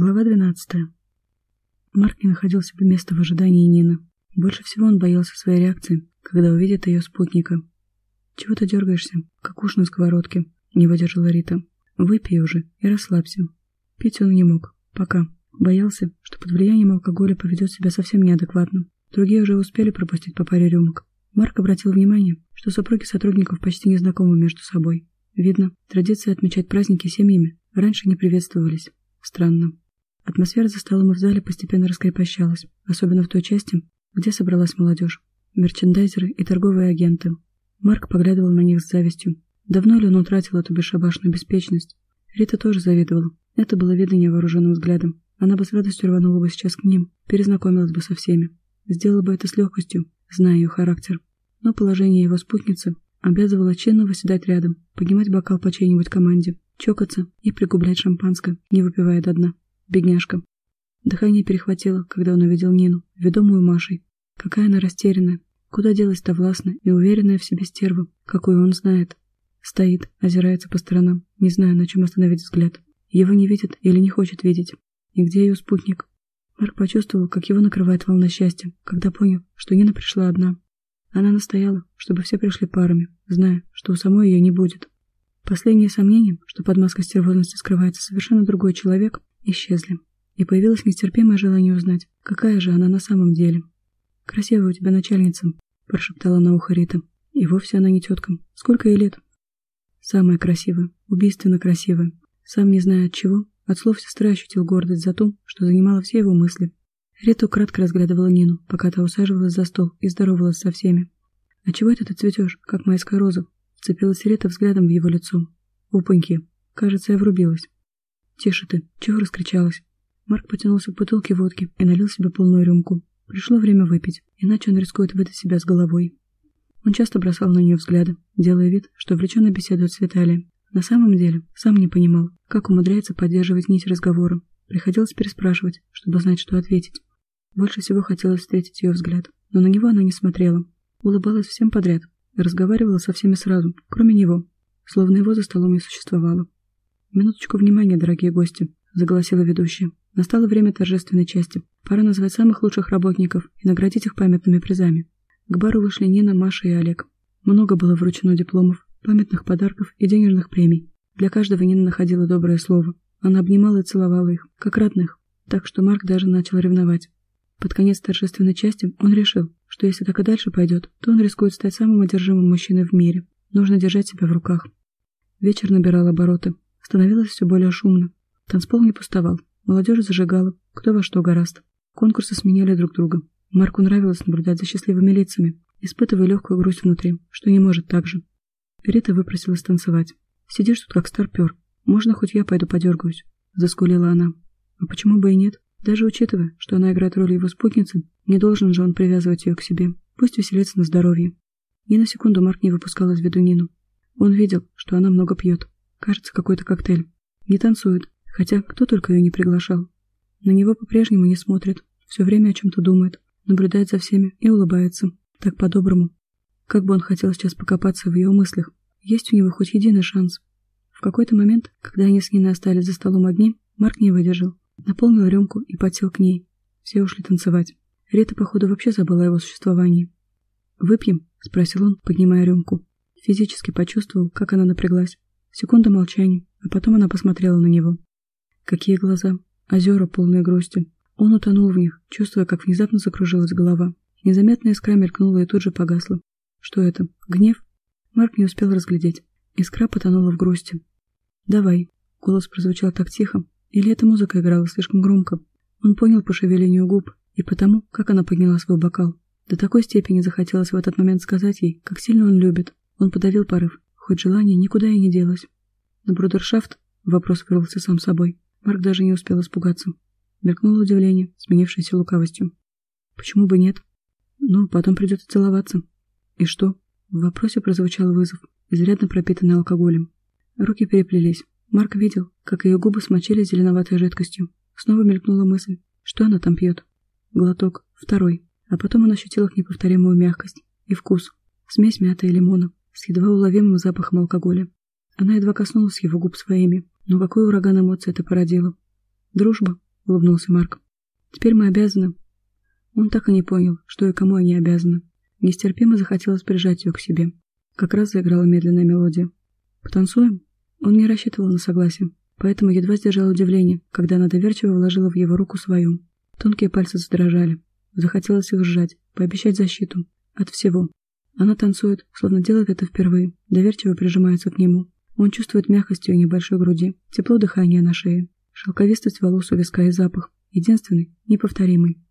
Глава 12. Марк не находил себе места в ожидании Нины. Больше всего он боялся своей реакции, когда увидит ее спутника. «Чего ты дергаешься, как уж на сковородке?» — не выдержала Рита. «Выпей уже и расслабься». Пить он не мог. Пока. Боялся, что под влиянием алкоголя поведет себя совсем неадекватно. Другие уже успели пропустить по паре рюмок. Марк обратил внимание, что супруги сотрудников почти не знакомы между собой. Видно, традиции отмечать праздники семьями раньше не приветствовались. Странно. Атмосфера за столом и в зале постепенно раскрепощалась, особенно в той части, где собралась молодежь. Мерчендайзеры и торговые агенты. Марк поглядывал на них с завистью. Давно ли он утратил эту бесшабашную беспечность? Рита тоже завидовала. Это было видно невооруженным взглядом. Она бы с радостью рванула бы сейчас к ним, перезнакомилась бы со всеми. Сделала бы это с легкостью, зная ее характер. Но положение его спутницы обязывало чинно выседать рядом, поднимать бокал по чьей-нибудь команде, чокаться и пригублять шампанское, не выпивая до дна. Бедняжка. Дыхание перехватило, когда он увидел Нину, ведомую Машей. Какая она растерянная. Куда делась-то властная и уверенная в себе стерва, какую он знает. Стоит, озирается по сторонам, не зная, на чем остановить взгляд. Его не видит или не хочет видеть. И где ее спутник? Марк почувствовал, как его накрывает волна счастья, когда понял, что Нина пришла одна. Она настояла, чтобы все пришли парами, зная, что у самой ее не будет. Последние сомнения, что под маской стервозности скрывается совершенно другой человек, исчезли, и появилось нестерпимое желание узнать, какая же она на самом деле. «Красивая у тебя начальница», — прошептала на ухо Рита. «И вовсе она не тетка. Сколько ей лет?» «Самая красивая, убийственно красивая. Сам не зная от чего, от слов сестры ощутил гордость за то, что занимала все его мысли. Рита кратко разглядывала Нину, пока та усаживалась за стол и здоровалась со всеми. «А чего это ты цветешь, как майская роза?» Вцепилась Рита взглядом в его лицо. «Опаньки! Кажется, я врубилась». «Тише ты! Чего раскричалась?» Марк потянулся к бутылке водки и налил себе полную рюмку. Пришло время выпить, иначе он рискует выдать себя с головой. Он часто бросал на нее взгляды, делая вид, что увлеченно беседует с Виталием. На самом деле, сам не понимал, как умудряется поддерживать нить разговора. Приходилось переспрашивать, чтобы знать, что ответить. Больше всего хотелось встретить ее взгляд, но на него она не смотрела. Улыбалась всем подряд, разговаривала со всеми сразу, кроме него, словно его за столом не существовало. «Минуточку внимания, дорогие гости», — заголосила ведущая. «Настало время торжественной части. Пора назвать самых лучших работников и наградить их памятными призами». К бару вышли Нина, Маша и Олег. Много было вручено дипломов, памятных подарков и денежных премий. Для каждого Нина находила доброе слово. Она обнимала и целовала их, как родных, так что Марк даже начал ревновать. Под конец торжественной части он решил, что если так и дальше пойдет, то он рискует стать самым одержимым мужчиной в мире. Нужно держать себя в руках. Вечер набирал обороты. Становилось все более шумно. Танцпол не пустовал. Молодежь зажигала, кто во что гораст. Конкурсы сменяли друг друга. Марку нравилось наблюдать за счастливыми лицами, испытывая легкую грусть внутри, что не может так же. Рита выпросилась танцевать. «Сидишь тут как старпер. Можно хоть я пойду подергаюсь?» Заскулила она. «А почему бы и нет? Даже учитывая, что она играет роль его спутницы, не должен же он привязывать ее к себе. Пусть веселится на здоровье». Ни на секунду Марк не выпускал из виду Нину. Он видел, что она много пьет. Кажется, какой-то коктейль. Не танцует, хотя кто только ее не приглашал. На него по-прежнему не смотрит, все время о чем-то думает, наблюдает за всеми и улыбается. Так по-доброму. Как бы он хотел сейчас покопаться в ее мыслях. Есть у него хоть единый шанс. В какой-то момент, когда они с Ниной остались за столом одни, Марк не выдержал. Наполнил рюмку и подсел к ней. Все ушли танцевать. Рита, походу, вообще забыла о его существовании. «Выпьем?» — спросил он, поднимая рюмку. Физически почувствовал, как она напряглась. Секунда молчания, а потом она посмотрела на него. Какие глаза! Озера, полные грусти. Он утонул в них, чувствуя, как внезапно закружилась голова. Незаметная искра мелькнула и тут же погасла. Что это? Гнев? Марк не успел разглядеть. Искра потонула в грусти. «Давай». Голос прозвучал так тихо. Или эта музыка играла слишком громко. Он понял по шевелению губ и потому, как она подняла свой бокал. До такой степени захотелось в этот момент сказать ей, как сильно он любит. Он подавил порыв, хоть желание никуда и не делось. На брудершафт вопрос вырвался сам собой. Марк даже не успел испугаться. Мелькнуло удивление, сменившееся лукавостью. Почему бы нет? Ну, потом придется целоваться. И что? В вопросе прозвучал вызов, изрядно пропитанный алкоголем. Руки переплелись. Марк видел, как ее губы смочили зеленоватой жидкостью. Снова мелькнула мысль, что она там пьет. Глоток, второй. А потом он ощутил их неповторимую мягкость и вкус. Смесь мяты и лимона с едва уловимым запахом алкоголя. Она едва коснулась его губ своими, но какой ураган эмоций это породило. Дружба? улыбнулся Марк. «Теперь мы обязаны». Он так и не понял, что и кому они обязаны. Нестерпимо захотелось прижать ее к себе. Как раз заиграла медленная мелодия. «Потанцуем?» Он не рассчитывал на согласие, поэтому едва сдержал удивление, когда она доверчиво вложила в его руку свою. Тонкие пальцы задрожали. Захотелось их сжать, пообещать защиту. От всего. Она танцует, словно делает это впервые, доверчиво прижимается к нему. Он чувствует мягкость ее небольшой груди, тепло дыхания на шее, шелковистость волос у виска и запах. Единственный, неповторимый.